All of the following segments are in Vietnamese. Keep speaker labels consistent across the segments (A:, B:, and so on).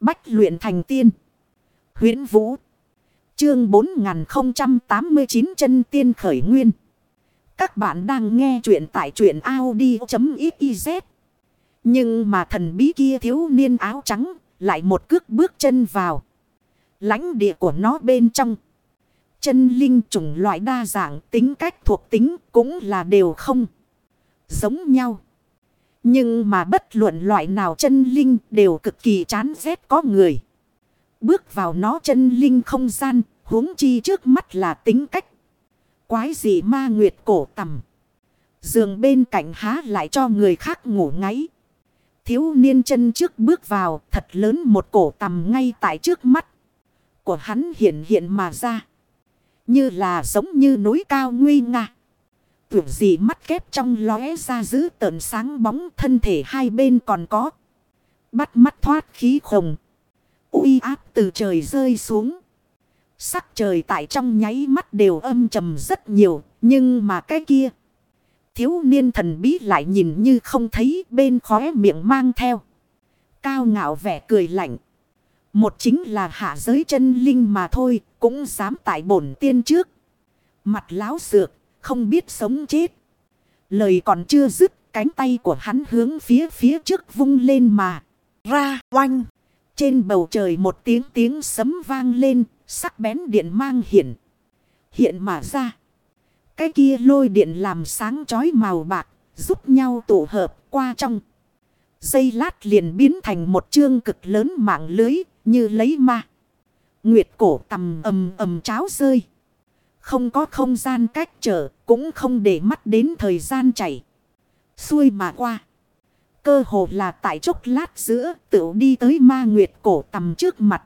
A: Bách luyện thành tiên. huyễn Vũ. Chương 4089 chân tiên khởi nguyên. Các bạn đang nghe truyện tại truyện Audi.xyz. Nhưng mà thần bí kia thiếu niên áo trắng lại một cước bước chân vào. lãnh địa của nó bên trong. Chân linh chủng loại đa dạng tính cách thuộc tính cũng là đều không. Giống nhau. Nhưng mà bất luận loại nào chân linh đều cực kỳ chán ghét có người. Bước vào nó chân linh không gian, huống chi trước mắt là tính cách. Quái gì ma nguyệt cổ tầm. Giường bên cạnh há lại cho người khác ngủ ngáy. Thiếu niên chân trước bước vào thật lớn một cổ tầm ngay tại trước mắt. Của hắn hiện hiện mà ra. Như là giống như núi cao nguy nga tuyệt gì mắt kép trong lóe ra giữ tợn sáng bóng thân thể hai bên còn có. Bắt mắt thoát khí khổng. uy áp từ trời rơi xuống. Sắc trời tại trong nháy mắt đều âm trầm rất nhiều. Nhưng mà cái kia. Thiếu niên thần bí lại nhìn như không thấy bên khóe miệng mang theo. Cao ngạo vẻ cười lạnh. Một chính là hạ giới chân linh mà thôi. Cũng dám tại bổn tiên trước. Mặt láo sược. Không biết sống chết. Lời còn chưa dứt. Cánh tay của hắn hướng phía phía trước vung lên mà. Ra oanh. Trên bầu trời một tiếng tiếng sấm vang lên. Sắc bén điện mang hiện. Hiện mà ra. Cái kia lôi điện làm sáng chói màu bạc. Giúp nhau tụ hợp qua trong. Dây lát liền biến thành một chương cực lớn mạng lưới. Như lấy ma. Nguyệt cổ tầm ầm ầm cháo rơi. Không có không gian cách trở, cũng không để mắt đến thời gian chảy. Xuôi mà qua. Cơ hồ là tại chốc lát giữa tự đi tới ma nguyệt cổ tầm trước mặt.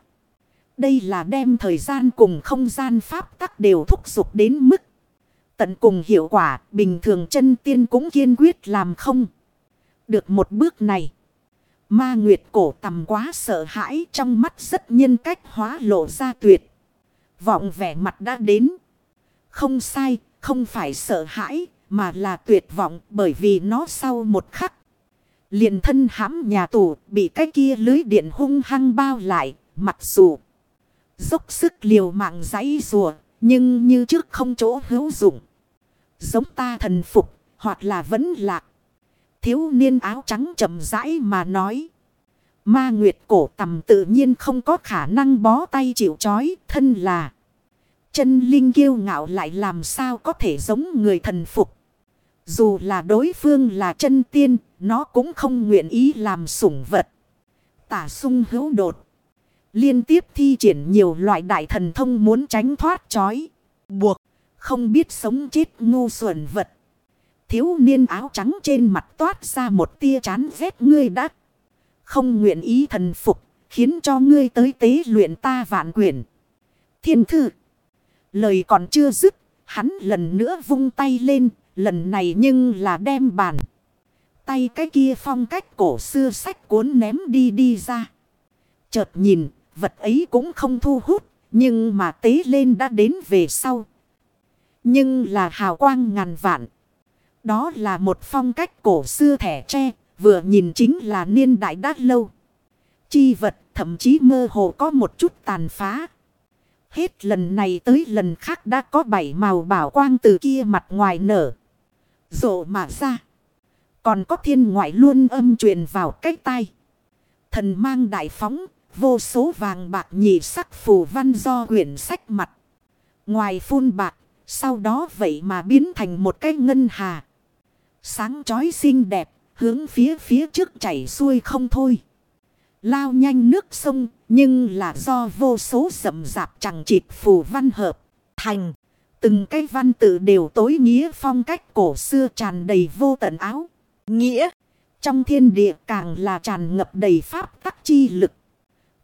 A: Đây là đem thời gian cùng không gian pháp tắc đều thúc giục đến mức. Tận cùng hiệu quả bình thường chân tiên cũng kiên quyết làm không. Được một bước này. Ma Nguyệt cổ tầm quá sợ hãi trong mắt rất nhân cách hóa lộ ra tuyệt. Vọng vẻ mặt đã đến. Không sai, không phải sợ hãi, mà là tuyệt vọng bởi vì nó sau một khắc. Liền thân hãm nhà tù bị cái kia lưới điện hung hăng bao lại, mặc dù dốc sức liều mạng giấy rùa, nhưng như trước không chỗ hữu dụng. Giống ta thần phục, hoặc là vẫn lạc. Thiếu niên áo trắng chậm rãi mà nói. Ma Nguyệt cổ tầm tự nhiên không có khả năng bó tay chịu chói, thân là. Chân linh kiêu ngạo lại làm sao có thể giống người thần phục. Dù là đối phương là chân tiên, nó cũng không nguyện ý làm sủng vật. Tả sung hữu đột. Liên tiếp thi triển nhiều loại đại thần thông muốn tránh thoát chói. Buộc. Không biết sống chết ngu xuẩn vật. Thiếu niên áo trắng trên mặt toát ra một tia chán ghét ngươi đắc Không nguyện ý thần phục. Khiến cho ngươi tới tế luyện ta vạn quyển. Thiên thư. Lời còn chưa dứt, hắn lần nữa vung tay lên, lần này nhưng là đem bàn. Tay cái kia phong cách cổ xưa sách cuốn ném đi đi ra. Chợt nhìn, vật ấy cũng không thu hút, nhưng mà tế lên đã đến về sau. Nhưng là hào quang ngàn vạn. Đó là một phong cách cổ xưa thẻ tre, vừa nhìn chính là niên đại đát lâu. Chi vật thậm chí mơ hồ có một chút tàn phá. Hết lần này tới lần khác đã có bảy màu bảo quang từ kia mặt ngoài nở. Rộ mà ra. Còn có thiên ngoại luôn âm truyền vào cách tay. Thần mang đại phóng, vô số vàng bạc nhị sắc phù văn do quyển sách mặt. Ngoài phun bạc, sau đó vậy mà biến thành một cái ngân hà. Sáng chói xinh đẹp, hướng phía phía trước chảy xuôi không thôi. Lao nhanh nước sông, nhưng là do vô số rậm rạp chẳng chịt phù văn hợp, thành. Từng cái văn tự đều tối nghĩa phong cách cổ xưa tràn đầy vô tận áo. Nghĩa, trong thiên địa càng là tràn ngập đầy pháp tắc chi lực.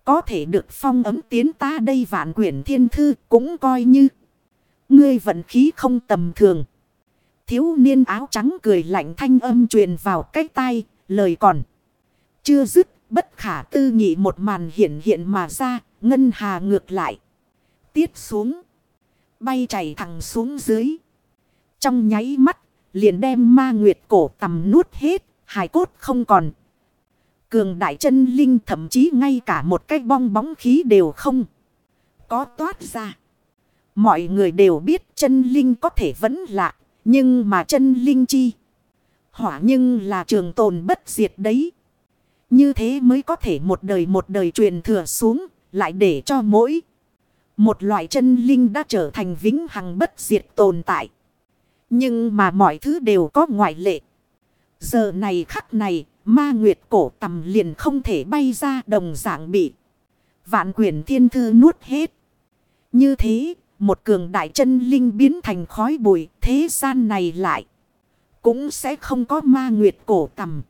A: Có thể được phong ấm tiến ta đây vạn quyển thiên thư cũng coi như. Ngươi vận khí không tầm thường. Thiếu niên áo trắng cười lạnh thanh âm truyền vào cái tai, lời còn. Chưa dứt Bất khả tư nghị một màn hiện hiện mà ra, ngân hà ngược lại. Tiết xuống. Bay chảy thẳng xuống dưới. Trong nháy mắt, liền đem ma nguyệt cổ tầm nuốt hết, hài cốt không còn. Cường đại chân linh thậm chí ngay cả một cái bong bóng khí đều không có toát ra. Mọi người đều biết chân linh có thể vẫn lạ, nhưng mà chân linh chi? Hỏa nhưng là trường tồn bất diệt đấy. Như thế mới có thể một đời một đời truyền thừa xuống, lại để cho mỗi một loại chân linh đã trở thành vĩnh hằng bất diệt tồn tại. Nhưng mà mọi thứ đều có ngoại lệ. Giờ này khắc này, ma nguyệt cổ tầm liền không thể bay ra đồng dạng bị. Vạn quyển thiên thư nuốt hết. Như thế, một cường đại chân linh biến thành khói bụi, thế gian này lại. Cũng sẽ không có ma nguyệt cổ tầm.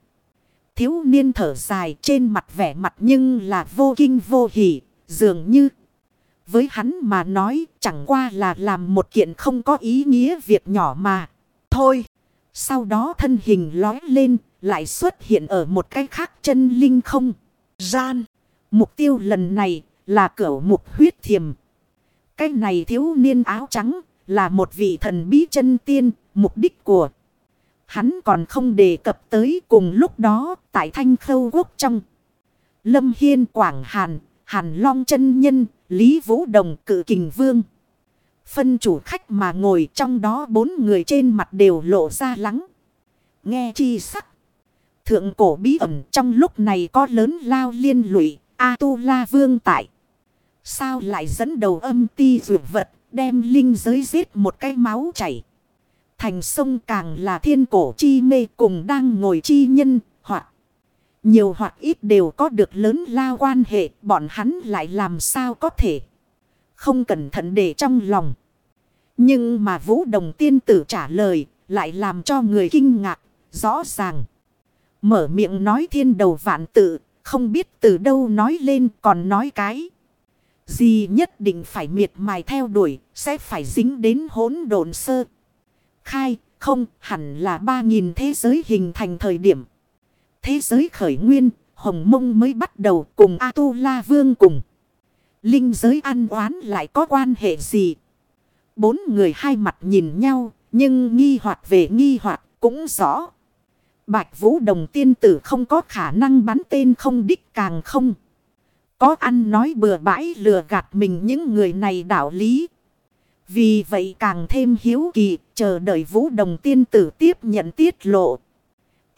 A: Thiếu niên thở dài trên mặt vẻ mặt nhưng là vô kinh vô hỉ, dường như. Với hắn mà nói chẳng qua là làm một kiện không có ý nghĩa việc nhỏ mà. Thôi, sau đó thân hình lói lên, lại xuất hiện ở một cái khác chân linh không. Gian, mục tiêu lần này là cửa mục huyết thiềm. Cái này thiếu niên áo trắng là một vị thần bí chân tiên, mục đích của. Hắn còn không đề cập tới cùng lúc đó tại thanh khâu quốc trong. Lâm Hiên Quảng Hàn, Hàn Long chân Nhân, Lý Vũ Đồng cự kình vương. Phân chủ khách mà ngồi trong đó bốn người trên mặt đều lộ ra lắng. Nghe chi sắc. Thượng cổ bí ẩn trong lúc này có lớn lao liên lụy, A-tu-la vương tại. Sao lại dẫn đầu âm ti dụ vật, đem linh giới giết một cái máu chảy. Thành sông càng là thiên cổ chi mê cùng đang ngồi chi nhân, nhiều hoặc ít đều có được lớn lao quan hệ, bọn hắn lại làm sao có thể. Không cẩn thận để trong lòng. Nhưng mà vũ đồng tiên tử trả lời, lại làm cho người kinh ngạc, rõ ràng. Mở miệng nói thiên đầu vạn tự, không biết từ đâu nói lên còn nói cái. Gì nhất định phải miệt mài theo đuổi, sẽ phải dính đến hỗn độn sơ. Khai, không, hẳn là ba nghìn thế giới hình thành thời điểm. Thế giới khởi nguyên, Hồng Mông mới bắt đầu cùng A-tu-la vương cùng. Linh giới ăn oán lại có quan hệ gì? Bốn người hai mặt nhìn nhau, nhưng nghi hoặc về nghi hoặc cũng rõ. Bạch Vũ Đồng tiên tử không có khả năng bắn tên không đích càng không. Có ăn nói bừa bãi lừa gạt mình những người này đạo lý. Vì vậy càng thêm hiếu kỳ, chờ đợi Vũ Đồng tiên tử tiếp nhận tiết lộ.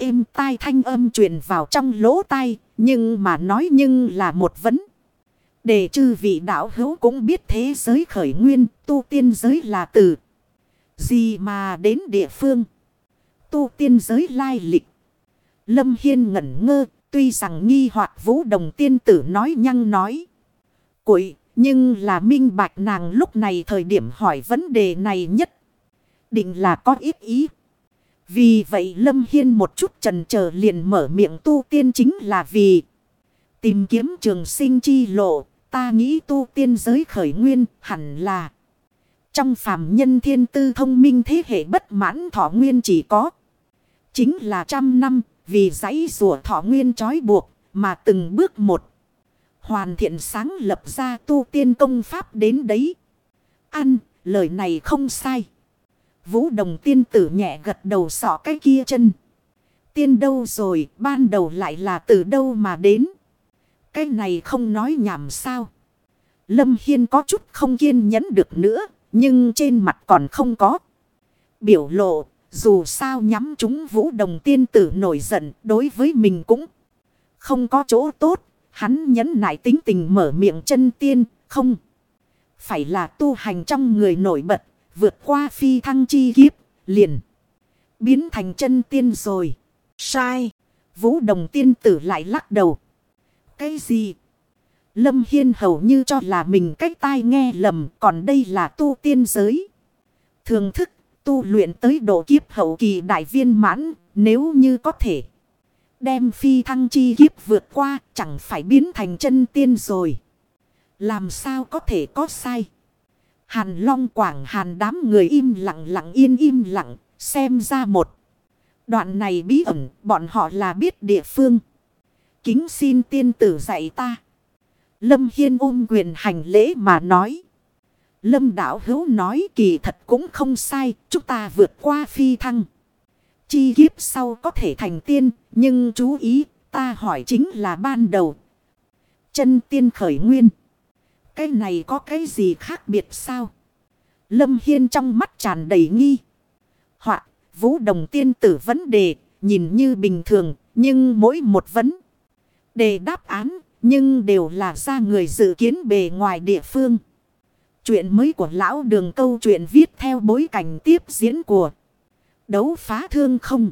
A: Êm tai thanh âm truyền vào trong lỗ tai, nhưng mà nói nhưng là một vấn. Để chư vị đạo hữu cũng biết thế giới khởi nguyên, tu tiên giới là từ. Gì mà đến địa phương. Tu tiên giới lai lịch. Lâm Hiên ngẩn ngơ, tuy rằng nghi hoặc vũ đồng tiên tử nói nhăng nói. Cụi, nhưng là minh bạch nàng lúc này thời điểm hỏi vấn đề này nhất. Định là có ít ý. Vì vậy Lâm Hiên một chút trần chờ liền mở miệng tu tiên chính là vì tìm kiếm trường sinh chi lộ. Ta nghĩ tu tiên giới khởi nguyên hẳn là trong phàm nhân thiên tư thông minh thế hệ bất mãn thọ nguyên chỉ có. Chính là trăm năm vì dãy rùa thọ nguyên trói buộc mà từng bước một. Hoàn thiện sáng lập ra tu tiên công pháp đến đấy. Ăn, lời này không sai. Vũ đồng tiên tử nhẹ gật đầu sọ cái kia chân. Tiên đâu rồi, ban đầu lại là từ đâu mà đến. Cái này không nói nhảm sao. Lâm Hiên có chút không kiên nhẫn được nữa, nhưng trên mặt còn không có. Biểu lộ, dù sao nhắm chúng vũ đồng tiên tử nổi giận đối với mình cũng không có chỗ tốt. Hắn nhấn nại tính tình mở miệng chân tiên, không. Phải là tu hành trong người nổi bật, vượt qua phi thăng chi kiếp, liền. Biến thành chân tiên rồi. Sai. Vũ đồng tiên tử lại lắc đầu. Cái gì? Lâm Hiên hầu như cho là mình cách tai nghe lầm, còn đây là tu tiên giới. Thường thức tu luyện tới độ kiếp hậu kỳ đại viên mãn, nếu như có thể. Đem phi thăng chi kiếp vượt qua, chẳng phải biến thành chân tiên rồi. Làm sao có thể có sai? Hàn Long Quảng Hàn đám người im lặng lặng yên im lặng, xem ra một. Đoạn này bí ẩn, bọn họ là biết địa phương. Kính xin tiên tử dạy ta. Lâm Hiên ôm quyền hành lễ mà nói. Lâm đảo hữu nói kỳ thật cũng không sai, chúng ta vượt qua phi thăng. Chi kiếp sau có thể thành tiên, nhưng chú ý, Ta hỏi chính là ban đầu. Chân tiên khởi nguyên. Cái này có cái gì khác biệt sao? Lâm Hiên trong mắt tràn đầy nghi. Hoặc vũ đồng tiên tử vấn đề, nhìn như bình thường, nhưng mỗi một vấn đề đáp án, nhưng đều là ra người dự kiến bề ngoài địa phương. Chuyện mới của lão đường câu chuyện viết theo bối cảnh tiếp diễn của đấu phá thương không.